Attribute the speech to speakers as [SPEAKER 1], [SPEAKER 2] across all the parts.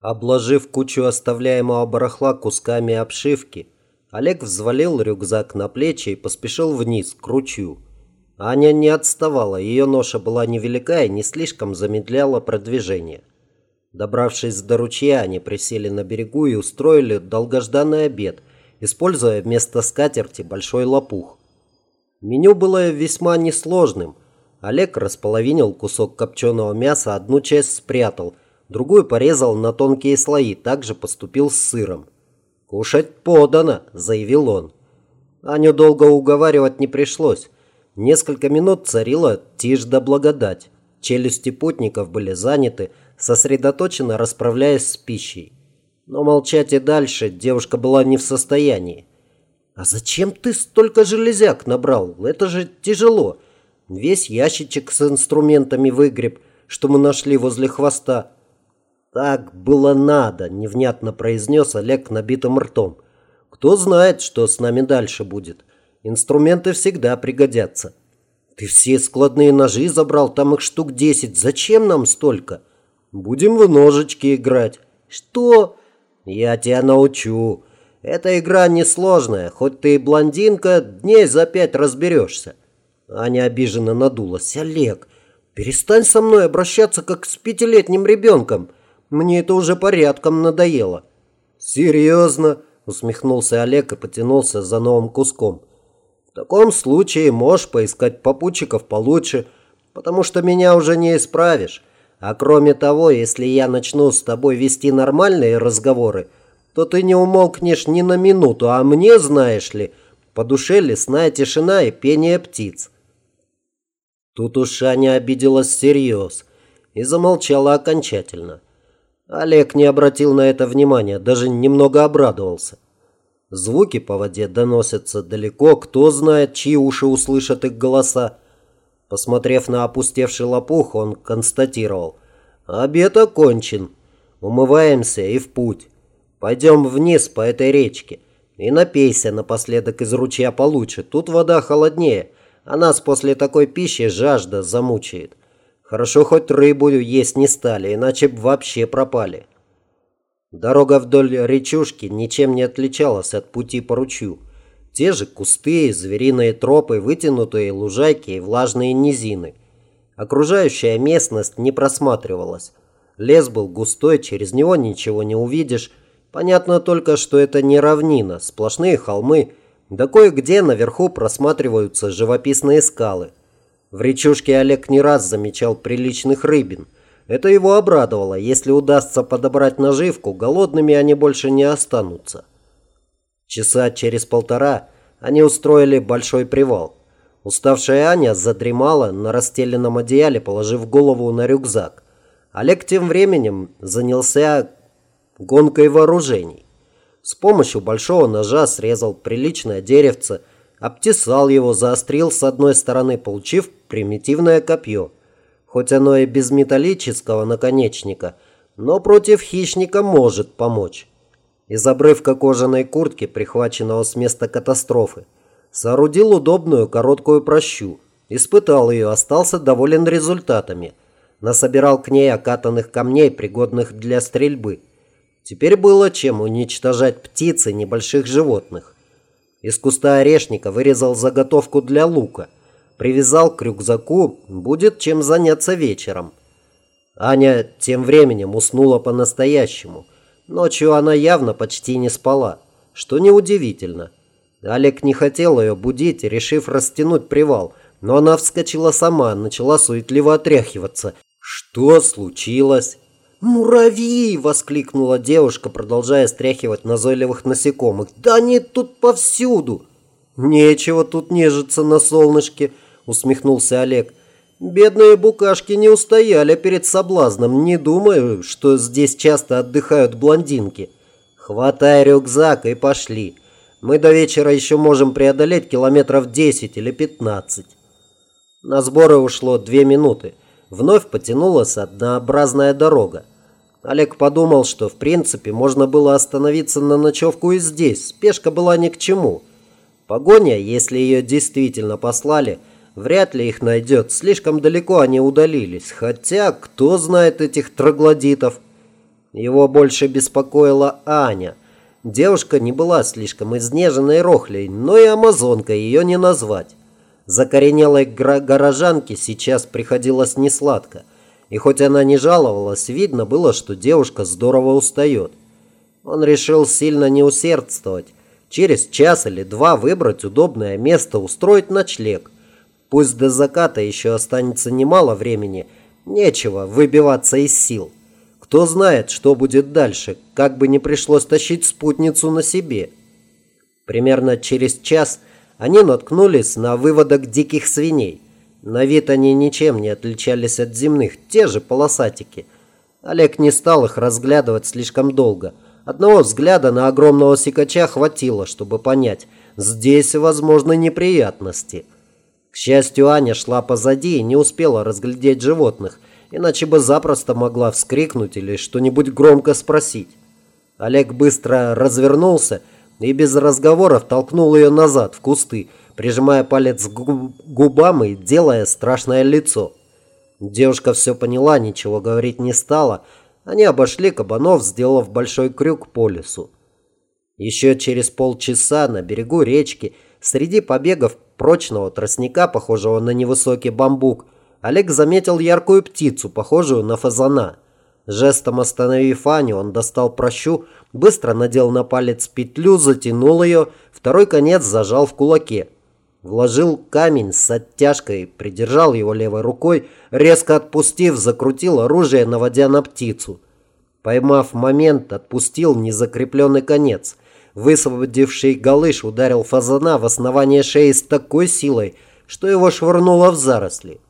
[SPEAKER 1] Обложив кучу оставляемого барахла кусками обшивки, Олег взвалил рюкзак на плечи и поспешил вниз, к ручью. Аня не отставала, ее ноша была невелика и не слишком замедляла продвижение. Добравшись до ручья, они присели на берегу и устроили долгожданный обед, используя вместо скатерти большой лопух. Меню было весьма несложным. Олег располовинил кусок копченого мяса, одну часть спрятал – другую порезал на тонкие слои, также поступил с сыром. «Кушать подано», – заявил он. Аню долго уговаривать не пришлось. Несколько минут царила тишь да благодать. Челюсти путников были заняты, сосредоточенно расправляясь с пищей. Но молчать и дальше девушка была не в состоянии. «А зачем ты столько железяк набрал? Это же тяжело. Весь ящичек с инструментами выгреб, что мы нашли возле хвоста. «Так было надо», – невнятно произнес Олег набитым ртом. «Кто знает, что с нами дальше будет. Инструменты всегда пригодятся». «Ты все складные ножи забрал, там их штук десять. Зачем нам столько?» «Будем в ножички играть». «Что?» «Я тебя научу. Эта игра несложная. Хоть ты и блондинка, дней за пять разберешься». Аня обиженно надулась. «Олег, перестань со мной обращаться, как с пятилетним ребенком. Мне это уже порядком надоело». «Серьезно?» – усмехнулся Олег и потянулся за новым куском. «В таком случае можешь поискать попутчиков получше, потому что меня уже не исправишь. А кроме того, если я начну с тобой вести нормальные разговоры, то ты не умолкнешь ни на минуту, а мне, знаешь ли, по душе лесная тишина и пение птиц». Тут уж Аня обиделась всерьез и замолчала окончательно. Олег не обратил на это внимания, даже немного обрадовался. Звуки по воде доносятся далеко, кто знает, чьи уши услышат их голоса. Посмотрев на опустевший лопух, он констатировал. «Обед окончен. Умываемся и в путь. Пойдем вниз по этой речке. И напейся напоследок из ручья получше. Тут вода холоднее, а нас после такой пищи жажда замучает». Хорошо, хоть рыбу есть не стали, иначе бы вообще пропали. Дорога вдоль речушки ничем не отличалась от пути по ручью. Те же кусты, звериные тропы, вытянутые лужайки и влажные низины. Окружающая местность не просматривалась. Лес был густой, через него ничего не увидишь. Понятно только, что это не равнина, сплошные холмы, да кое-где наверху просматриваются живописные скалы. В речушке Олег не раз замечал приличных рыбин. Это его обрадовало. Если удастся подобрать наживку, голодными они больше не останутся. Часа через полтора они устроили большой привал. Уставшая Аня задремала на расстеленном одеяле, положив голову на рюкзак. Олег тем временем занялся гонкой вооружений. С помощью большого ножа срезал приличное деревце – обтесал его, заострил с одной стороны, получив примитивное копье. Хоть оно и без металлического наконечника, но против хищника может помочь. Из обрывка кожаной куртки, прихваченного с места катастрофы, соорудил удобную короткую прощу, испытал ее, остался доволен результатами. Насобирал к ней окатанных камней, пригодных для стрельбы. Теперь было чем уничтожать птиц и небольших животных. Из куста орешника вырезал заготовку для лука. Привязал к рюкзаку, будет чем заняться вечером. Аня тем временем уснула по-настоящему. Ночью она явно почти не спала, что неудивительно. Олег не хотел ее будить, решив растянуть привал, но она вскочила сама, начала суетливо отряхиваться. «Что случилось?» «Муравьи!» – воскликнула девушка, продолжая стряхивать назойливых насекомых. «Да они тут повсюду!» «Нечего тут нежиться на солнышке», – усмехнулся Олег. «Бедные букашки не устояли перед соблазном. Не думаю, что здесь часто отдыхают блондинки. Хватай рюкзак и пошли. Мы до вечера еще можем преодолеть километров 10 или 15». На сборы ушло две минуты. Вновь потянулась однообразная дорога. Олег подумал, что в принципе можно было остановиться на ночевку и здесь. Спешка была ни к чему. Погоня, если ее действительно послали, вряд ли их найдет. Слишком далеко они удалились. Хотя, кто знает этих троглодитов? Его больше беспокоила Аня. Девушка не была слишком изнеженной рохлей, но и амазонкой ее не назвать. Закоренелой горожанке сейчас приходилось несладко. И хоть она не жаловалась, видно было, что девушка здорово устает. Он решил сильно не усердствовать. Через час или два выбрать удобное место, устроить ночлег. Пусть до заката еще останется немало времени, нечего выбиваться из сил. Кто знает, что будет дальше, как бы не пришлось тащить спутницу на себе. Примерно через час они наткнулись на выводок диких свиней. На вид они ничем не отличались от земных, те же полосатики. Олег не стал их разглядывать слишком долго. Одного взгляда на огромного сикача хватило, чтобы понять, здесь возможны неприятности. К счастью, Аня шла позади и не успела разглядеть животных, иначе бы запросто могла вскрикнуть или что-нибудь громко спросить. Олег быстро развернулся без разговоров толкнул ее назад в кусты, прижимая палец к губам и делая страшное лицо. Девушка все поняла, ничего говорить не стала. Они обошли кабанов, сделав большой крюк по лесу. Еще через полчаса на берегу речки, среди побегов прочного тростника, похожего на невысокий бамбук, Олег заметил яркую птицу, похожую на фазана. Жестом остановив Аню, он достал прощу, быстро надел на палец петлю, затянул ее, второй конец зажал в кулаке. Вложил камень с оттяжкой, придержал его левой рукой, резко отпустив, закрутил оружие, наводя на птицу. Поймав момент, отпустил незакрепленный конец. Высвободивший галыш ударил фазана в основание шеи с такой силой, что его швырнуло в заросли.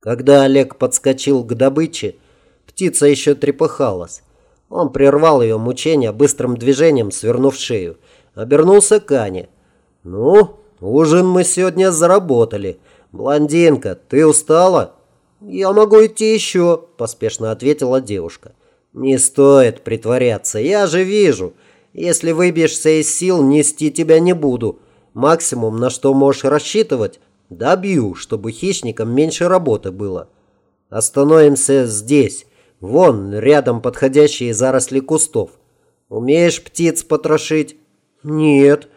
[SPEAKER 1] Когда Олег подскочил к добыче, птица еще трепыхалась. Он прервал ее мучения быстрым движением, свернув шею. Обернулся к Ане. «Ну, ужин мы сегодня заработали. Блондинка, ты устала?» «Я могу идти еще», – поспешно ответила девушка. «Не стоит притворяться, я же вижу. Если выбьешься из сил, нести тебя не буду. Максимум, на что можешь рассчитывать, Добью, чтобы хищникам меньше работы было. Остановимся здесь. Вон, рядом подходящие заросли кустов. Умеешь птиц потрошить? Нет.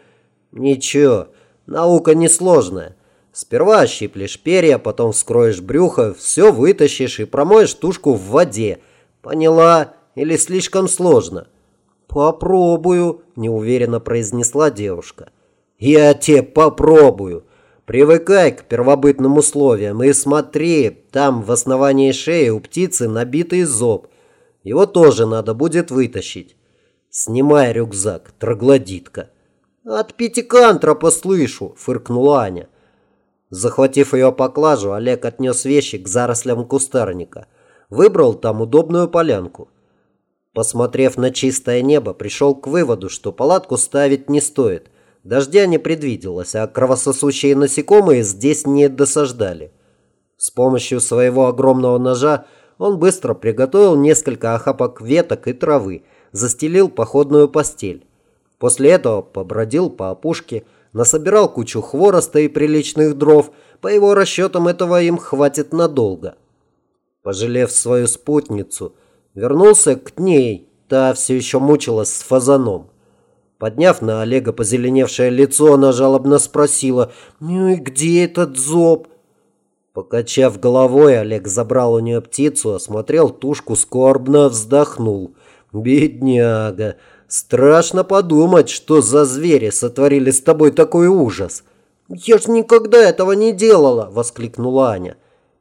[SPEAKER 1] Ничего, наука несложная. Сперва щиплешь перья, потом вскроешь брюхо, все вытащишь и промоешь тушку в воде. Поняла? Или слишком сложно? Попробую, неуверенно произнесла девушка. Я тебе попробую. Привыкай к первобытным условиям и смотри, там в основании шеи у птицы набитый зоб. Его тоже надо будет вытащить. Снимай рюкзак, троглодитка. От пятикантропа слышу, фыркнула Аня. Захватив ее поклажу, Олег отнес вещи к зарослям кустарника. Выбрал там удобную полянку. Посмотрев на чистое небо, пришел к выводу, что палатку ставить не стоит – Дождя не предвиделось, а кровососущие насекомые здесь не досаждали. С помощью своего огромного ножа он быстро приготовил несколько охапок веток и травы, застелил походную постель. После этого побродил по опушке, насобирал кучу хвороста и приличных дров, по его расчетам этого им хватит надолго. Пожалев свою спутницу, вернулся к ней, та все еще мучилась с фазаном. Подняв на Олега позеленевшее лицо, она жалобно спросила, «Ну и где этот зоб?» Покачав головой, Олег забрал у нее птицу, осмотрел тушку, скорбно вздохнул. «Бедняга! Страшно подумать, что за звери сотворили с тобой такой ужас!» «Я ж никогда этого не делала!» – воскликнула Аня.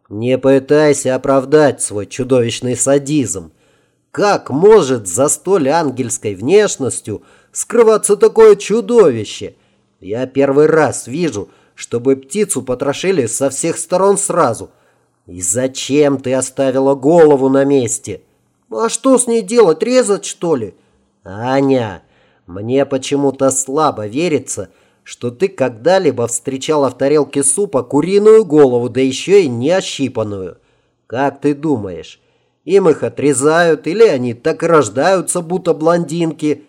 [SPEAKER 1] «Не пытайся оправдать свой чудовищный садизм. Как может за столь ангельской внешностью скрываться такое чудовище? Я первый раз вижу, чтобы птицу потрошили со всех сторон сразу. И зачем ты оставила голову на месте? А что с ней делать, резать что ли? Аня, мне почему-то слабо верится, что ты когда-либо встречала в тарелке супа куриную голову, да еще и не ощипанную. Как ты думаешь, им их отрезают, или они так и рождаются, будто блондинки.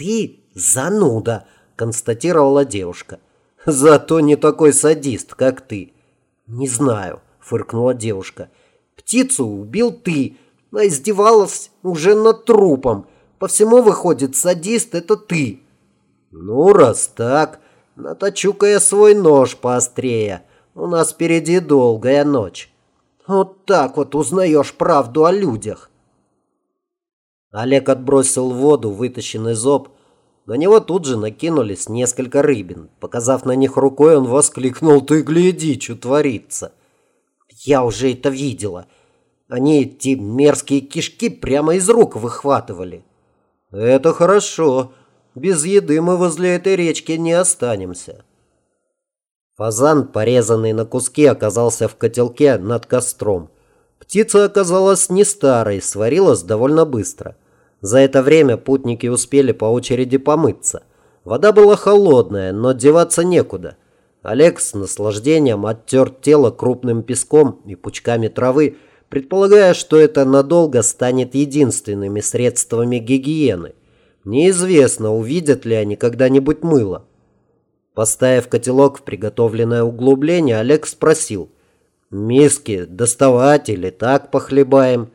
[SPEAKER 1] Ты зануда, констатировала девушка. Зато не такой садист, как ты. Не знаю, фыркнула девушка. Птицу убил ты. А издевалась уже над трупом. По всему выходит, садист это ты. Ну, раз так, наточу-ка я свой нож поострее. У нас впереди долгая ночь. Вот так вот узнаешь правду о людях. Олег отбросил воду вытащенный зоб. На него тут же накинулись несколько рыбин. Показав на них рукой, он воскликнул «Ты гляди, что творится!» «Я уже это видела!» Они эти мерзкие кишки прямо из рук выхватывали. Это хорошо. Без еды мы возле этой речки не останемся. Фазан, порезанный на куски, оказался в котелке над костром. Птица оказалась не старой, сварилась довольно быстро. За это время путники успели по очереди помыться. Вода была холодная, но деваться некуда. Олег с наслаждением оттер тело крупным песком и пучками травы, предполагая, что это надолго станет единственными средствами гигиены. Неизвестно, увидят ли они когда-нибудь мыло. Поставив котелок в приготовленное углубление, Олег спросил. «Миски доставать или так похлебаем?»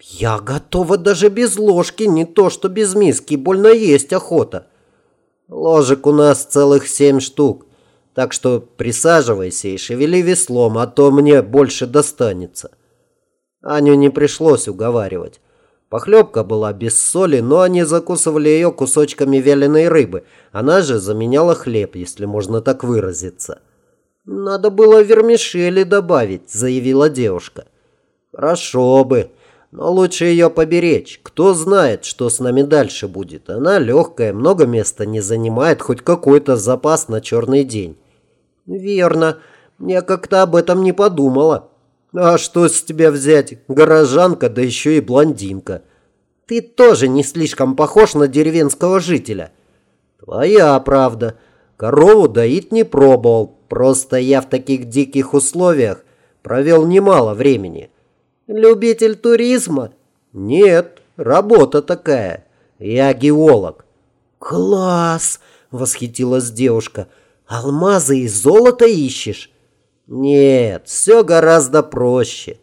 [SPEAKER 1] «Я готова даже без ложки, не то что без миски, больно есть охота». «Ложек у нас целых семь штук, так что присаживайся и шевели веслом, а то мне больше достанется». Аню не пришлось уговаривать. Похлебка была без соли, но они закусывали ее кусочками вяленой рыбы. Она же заменяла хлеб, если можно так выразиться. «Надо было вермишели добавить», — заявила девушка. «Хорошо бы, но лучше ее поберечь. Кто знает, что с нами дальше будет. Она легкая, много места не занимает, хоть какой-то запас на черный день». «Верно. Я как-то об этом не подумала». А что с тебя взять? Горожанка, да еще и блондинка. Ты тоже не слишком похож на деревенского жителя. Твоя правда. Корову доить не пробовал. Просто я в таких диких условиях провел немало времени. Любитель туризма? Нет, работа такая. Я геолог. Класс! Восхитилась девушка. Алмазы и золото ищешь? Нет, все гораздо проще.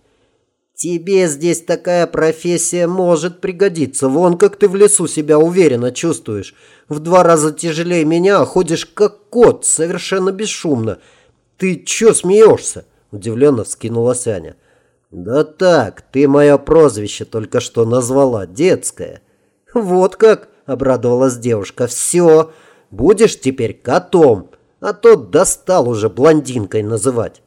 [SPEAKER 1] Тебе здесь такая профессия может пригодиться. Вон как ты в лесу себя уверенно чувствуешь. В два раза тяжелее меня, а ходишь как кот, совершенно бесшумно. Ты чё смеешься? Удивленно вскинулась Аня. Да так, ты мое прозвище только что назвала, детское. Вот как, обрадовалась девушка. Все, будешь теперь котом а то достал уже блондинкой называть.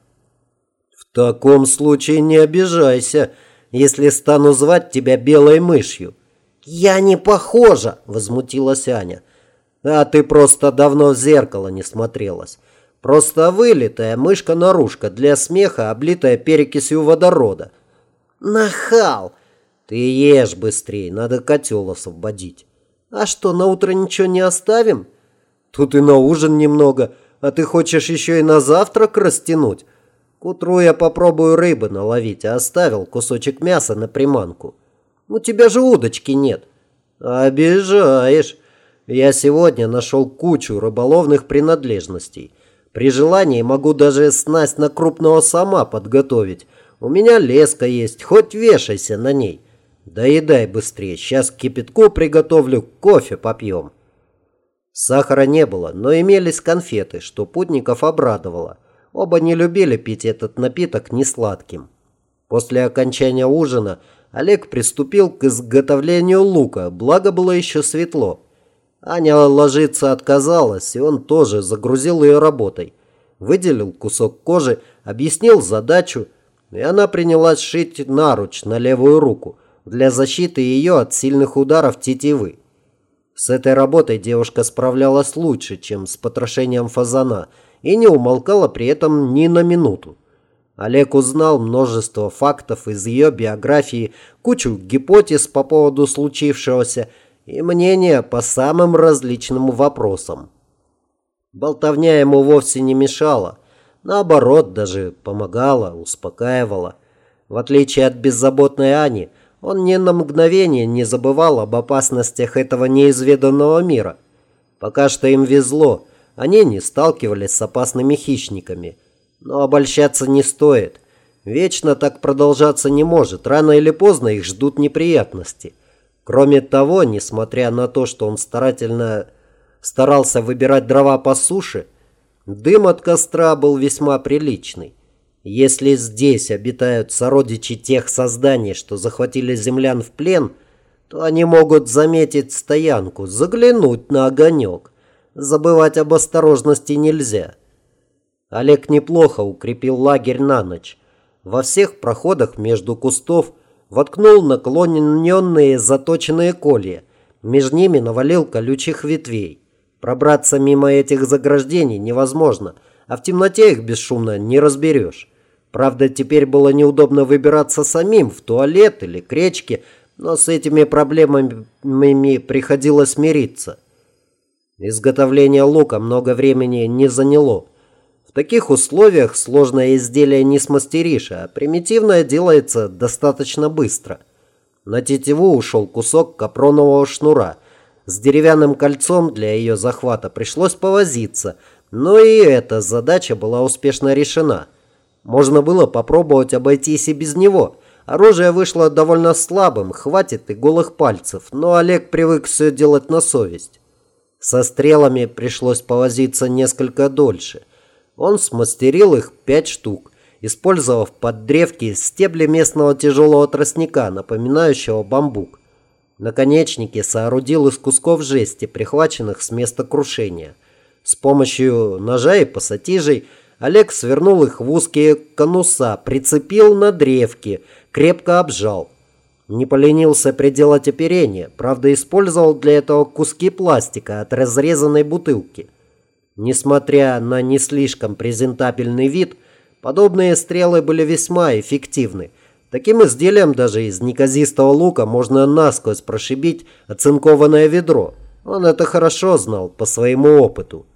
[SPEAKER 1] Таком случае не обижайся, если стану звать тебя белой мышью. Я не похожа, возмутилась Аня. А ты просто давно в зеркало не смотрелась. Просто вылитая мышка-нарушка для смеха, облитая перекисью водорода. Нахал! Ты ешь быстрее, надо котел освободить. А что, на утро ничего не оставим? Тут и на ужин немного. А ты хочешь еще и на завтрак растянуть? К утру я попробую рыбы наловить, а оставил кусочек мяса на приманку. У тебя же удочки нет. Обижаешь. Я сегодня нашел кучу рыболовных принадлежностей. При желании могу даже снасть на крупного сама подготовить. У меня леска есть, хоть вешайся на ней. Доедай быстрее, сейчас кипятку приготовлю, кофе попьем. Сахара не было, но имелись конфеты, что путников обрадовало. Оба не любили пить этот напиток несладким. После окончания ужина Олег приступил к изготовлению лука, благо было еще светло. Аня ложиться отказалась, и он тоже загрузил ее работой. Выделил кусок кожи, объяснил задачу, и она принялась шить наруч на левую руку для защиты ее от сильных ударов тетивы. С этой работой девушка справлялась лучше, чем с потрошением фазана, и не умолкала при этом ни на минуту. Олег узнал множество фактов из ее биографии, кучу гипотез по поводу случившегося и мнения по самым различным вопросам. Болтовня ему вовсе не мешала, наоборот, даже помогала, успокаивала. В отличие от беззаботной Ани, он ни на мгновение не забывал об опасностях этого неизведанного мира. Пока что им везло, они не сталкивались с опасными хищниками. Но обольщаться не стоит. Вечно так продолжаться не может. Рано или поздно их ждут неприятности. Кроме того, несмотря на то, что он старательно старался выбирать дрова по суше, дым от костра был весьма приличный. Если здесь обитают сородичи тех созданий, что захватили землян в плен, то они могут заметить стоянку, заглянуть на огонек. Забывать об осторожности нельзя. Олег неплохо укрепил лагерь на ночь. Во всех проходах между кустов воткнул наклоненные заточенные колья. Между ними навалил колючих ветвей. Пробраться мимо этих заграждений невозможно, а в темноте их бесшумно не разберешь. Правда, теперь было неудобно выбираться самим в туалет или к речке, но с этими проблемами приходилось мириться. Изготовление лука много времени не заняло. В таких условиях сложное изделие не смастеришь, а примитивное делается достаточно быстро. На тетиву ушел кусок капронового шнура. С деревянным кольцом для ее захвата пришлось повозиться, но и эта задача была успешно решена. Можно было попробовать обойтись и без него. Оружие вышло довольно слабым, хватит и голых пальцев, но Олег привык все делать на совесть. Со стрелами пришлось повозиться несколько дольше – он смастерил их пять штук, использовав под древки стебли местного тяжелого тростника, напоминающего бамбук. Наконечники соорудил из кусков жести, прихваченных с места крушения. С помощью ножа и пассатижей Олег свернул их в узкие конуса, прицепил на древки, крепко обжал. Не поленился приделать оперение, правда использовал для этого куски пластика от разрезанной бутылки – Несмотря на не слишком презентабельный вид, подобные стрелы были весьма эффективны. Таким изделием даже из неказистого лука можно насквозь прошибить оцинкованное ведро. Он это хорошо знал по своему опыту.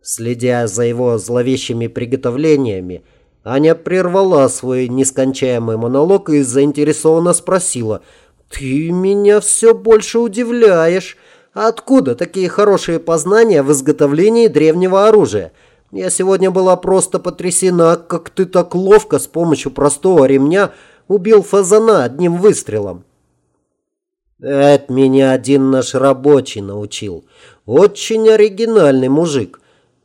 [SPEAKER 1] Следя за его зловещими приготовлениями, Аня прервала свой нескончаемый монолог и заинтересованно спросила, «Ты меня все больше удивляешь. Откуда такие хорошие познания в изготовлении древнего оружия? Я сегодня была просто потрясена, как ты так ловко с помощью простого ремня убил фазана одним выстрелом. Это меня один наш рабочий научил. Очень оригинальный мужик.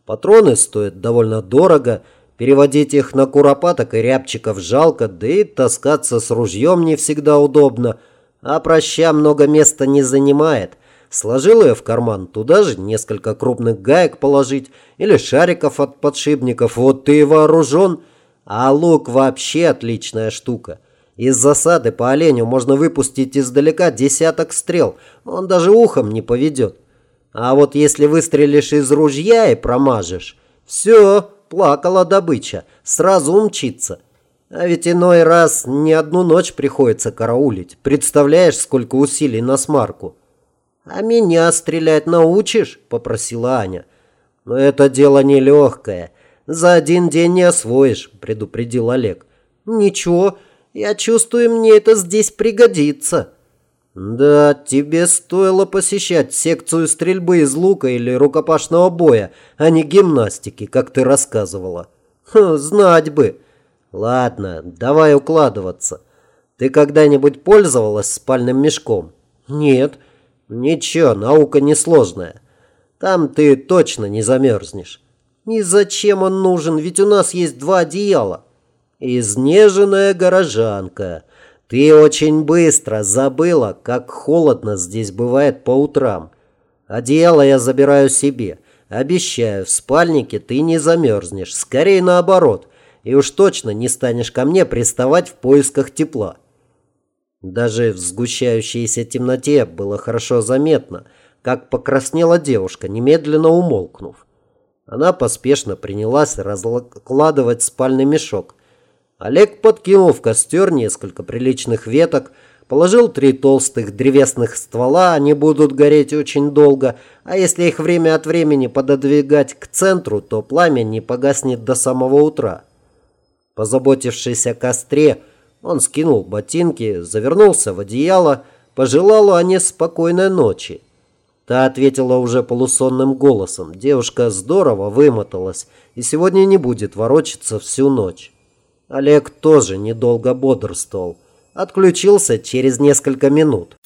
[SPEAKER 1] Патроны стоят довольно дорого, переводить их на куропаток и рябчиков жалко, да и таскаться с ружьем не всегда удобно, а проща много места не занимает – Сложил ее в карман, туда же несколько крупных гаек положить или шариков от подшипников. Вот ты и вооружен. А лук вообще отличная штука. Из засады по оленю можно выпустить издалека десяток стрел. Он даже ухом не поведет. А вот если выстрелишь из ружья и промажешь, все, плакала добыча, сразу умчится. А ведь иной раз не одну ночь приходится караулить. Представляешь, сколько усилий на смарку. «А меня стрелять научишь?» – попросила Аня. «Но это дело нелегкое. За один день не освоишь», – предупредил Олег. «Ничего, я чувствую, мне это здесь пригодится». «Да, тебе стоило посещать секцию стрельбы из лука или рукопашного боя, а не гимнастики, как ты рассказывала». Ха, «Знать бы». «Ладно, давай укладываться. Ты когда-нибудь пользовалась спальным мешком?»
[SPEAKER 2] «Нет».
[SPEAKER 1] Ничего, наука несложная. Там ты точно не замерзнешь.
[SPEAKER 2] И зачем он нужен? Ведь у нас есть два одеяла.
[SPEAKER 1] Изнеженная горожанка. Ты очень быстро забыла, как холодно здесь бывает по утрам. Одеяло я забираю себе. Обещаю, в спальнике ты не замерзнешь. Скорее наоборот. И уж точно не станешь ко мне приставать в поисках тепла. Даже в сгущающейся темноте было хорошо заметно, как покраснела девушка, немедленно умолкнув. Она поспешно принялась раскладывать спальный мешок. Олег подкинул в костер несколько приличных веток, положил три толстых древесных ствола, они будут гореть очень долго, а если их время от времени пододвигать к центру, то пламя не погаснет до самого утра. Позаботившись о костре, он скинул ботинки, завернулся в одеяло, пожелал Ане спокойной ночи. Та ответила уже полусонным голосом. Девушка здорово вымоталась и сегодня не будет ворочаться всю ночь. Олег тоже недолго бодрствовал. Отключился через несколько минут.